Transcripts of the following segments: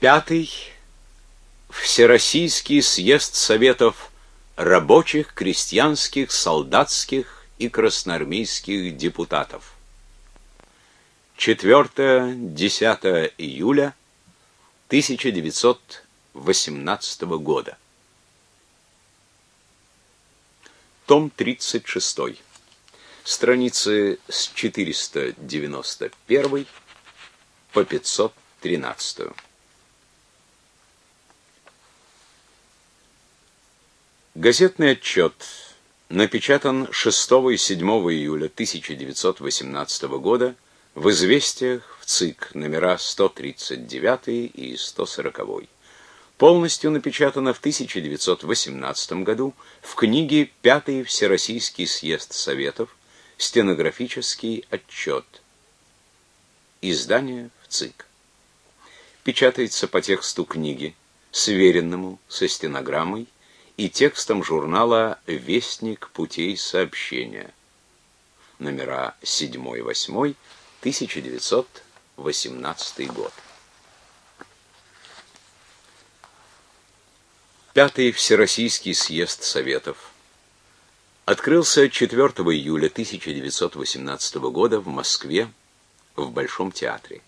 Пятый Всероссийский съезд Советов рабочих, крестьянских, солдатских и красноармейских депутатов. 4-10 июля 1918 года. Том 36. Страницы с 491 по 513. Газетный отчет напечатан 6 и 7 июля 1918 года в «Известиях» в ЦИК номера 139 и 140. Полностью напечатано в 1918 году в книге «Пятый Всероссийский съезд Советов. Стенографический отчет». Издание в ЦИК. Печатается по тексту книги, сверенному со стенограммой, и текстом журнала «Вестник путей сообщения». Номера 7 и 8, 1918 год. Пятый Всероссийский съезд Советов открылся 4 июля 1918 года в Москве в Большом театре.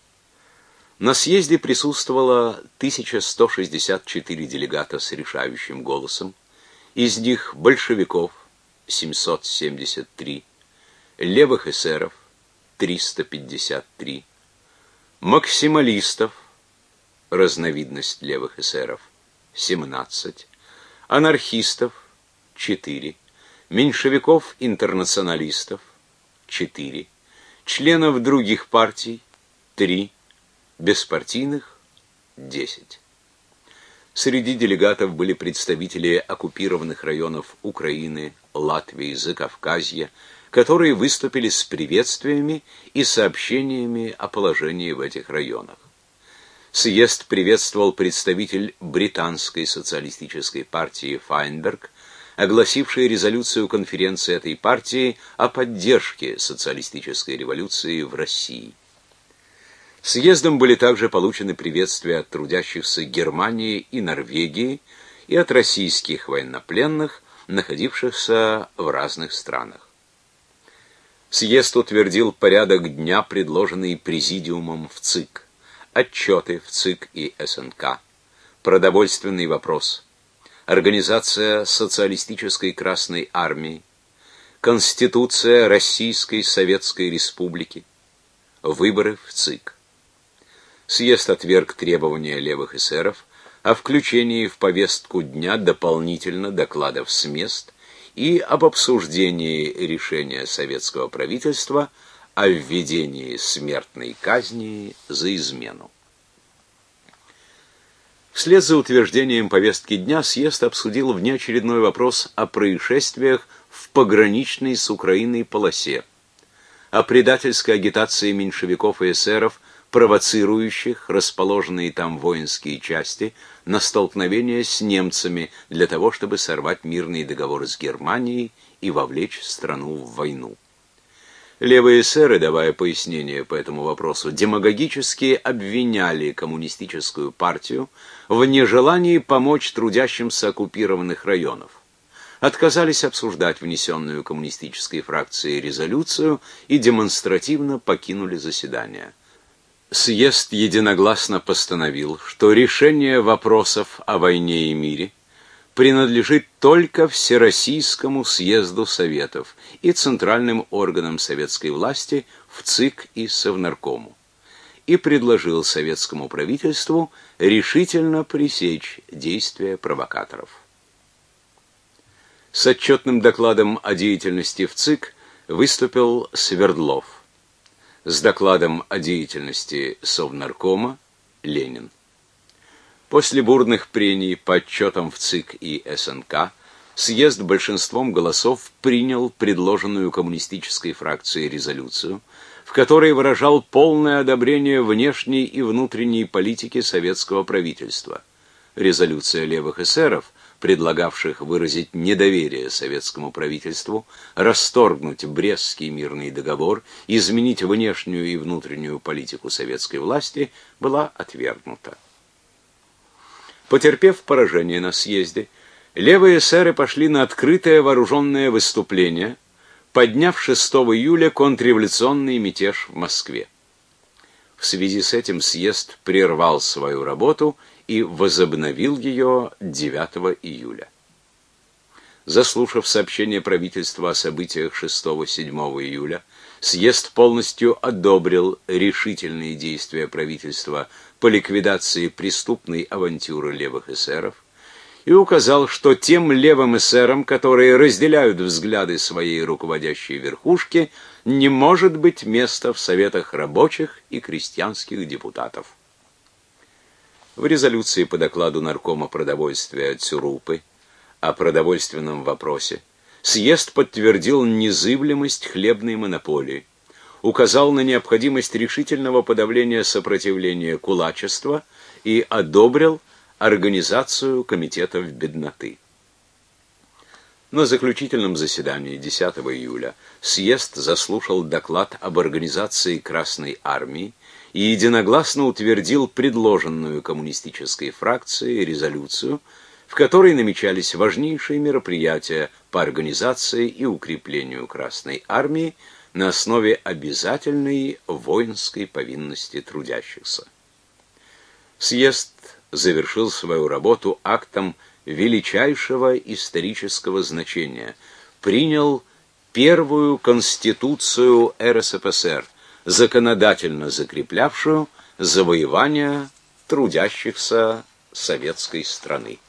На съезде присутствовало 1164 делегата с решающим голосом, из них большевиков 773, левых эсеров 353, максималистов, разновидность левых эсеров 17, анархистов 4, меньшевиков-интернационалистов 4, членов других партий 3, беспартийных 10. Среди делегатов были представители оккупированных районов Украины, Латвии, Закавказья, которые выступили с приветствиями и сообщениями о положении в этих районах. Съезд приветствовал представитель британской социалистической партии Файнберг, огласивший резолюцию конференции этой партии о поддержке социалистической революции в России. Съездом были также получены приветствия от трудящихся Германии и Норвегии и от российских военнопленных, находившихся в разных странах. Съезд утвердил порядок дня, предложенный президиумом в ЦИК, отчеты в ЦИК и СНК, продовольственный вопрос, организация социалистической Красной Армии, Конституция Российской Советской Республики, выборы в ЦИК. Съезд отверг требования левых эсеров о включении в повестку дня дополнительно докладов с мест и об обсуждении решения советского правительства о введении смертной казни за измену. Вслед за утверждением повестки дня съезд обсудил внеочередной вопрос о происшествиях в пограничной с Украиной полосе, о предательской агитации меньшевиков и эсеров провоцирующих расположенные там воинские части на столкновение с немцами для того, чтобы сорвать мирные договоры с Германией и вовлечь страну в войну. Левые эсеры, давая пояснения по этому вопросу, демагогически обвиняли коммунистическую партию в нежелании помочь трудящимся оккупированных районов. Отказались обсуждать внесенную коммунистической фракцией резолюцию и демонстративно покинули заседание съезд единогласно постановил, что решение вопросов о войне и мире принадлежит только Всероссийскому съезду Советов и центральным органам советской власти в ЦИК и Совнаркому и предложил советскому правительству решительно пресечь действия провокаторов. С отчетным докладом о деятельности в ЦИК выступил Свердлов с докладом о деятельности Совнаркома Ленин. После бурных прений по отчетам в ЦИК и СНК съезд большинством голосов принял предложенную коммунистической фракцией резолюцию, в которой выражал полное одобрение внешней и внутренней политики советского правительства. Резолюция левых эсеров – предлагавших выразить недоверие советскому правительству, расторгнуть Брестский мирный договор, изменить внешнюю и внутреннюю политику советской власти, была отвергнута. Потерпев поражение на съезде, левые эсеры пошли на открытое вооруженное выступление, подняв 6 июля контрреволюционный мятеж в Москве. В связи с этим съезд прервал свою работу и возобновил ее 9 июля. Заслушав сообщение правительства о событиях 6-7 июля, съезд полностью одобрил решительные действия правительства по ликвидации преступной авантюры левых эсеров и указал, что тем левым эсерам, которые разделяют взгляды своей руководящей верхушки, не может быть места в советах рабочих и крестьянских депутатов. В резолюции по докладу наркома продовольствия Цюрупы о продовольственном вопросе, съезд подтвердил незыблемость хлебной монополии, указал на необходимость решительного подавления сопротивления кулачества и одобрил организацию комитетов бедноты. На заключительном заседании 10 июля съезд заслушал доклад об организации Красной армии и единогласно утвердил предложенную коммунистической фракцией резолюцию, в которой намечались важнейшие мероприятия по организации и укреплению Красной армии на основе обязательной воинской повинности трудящихся. Съезд завершил свою работу актом величайшего исторического значения. Принял первую конституцию РСФСР, законодательно закреплявшую завоевание трудящихся советской страны.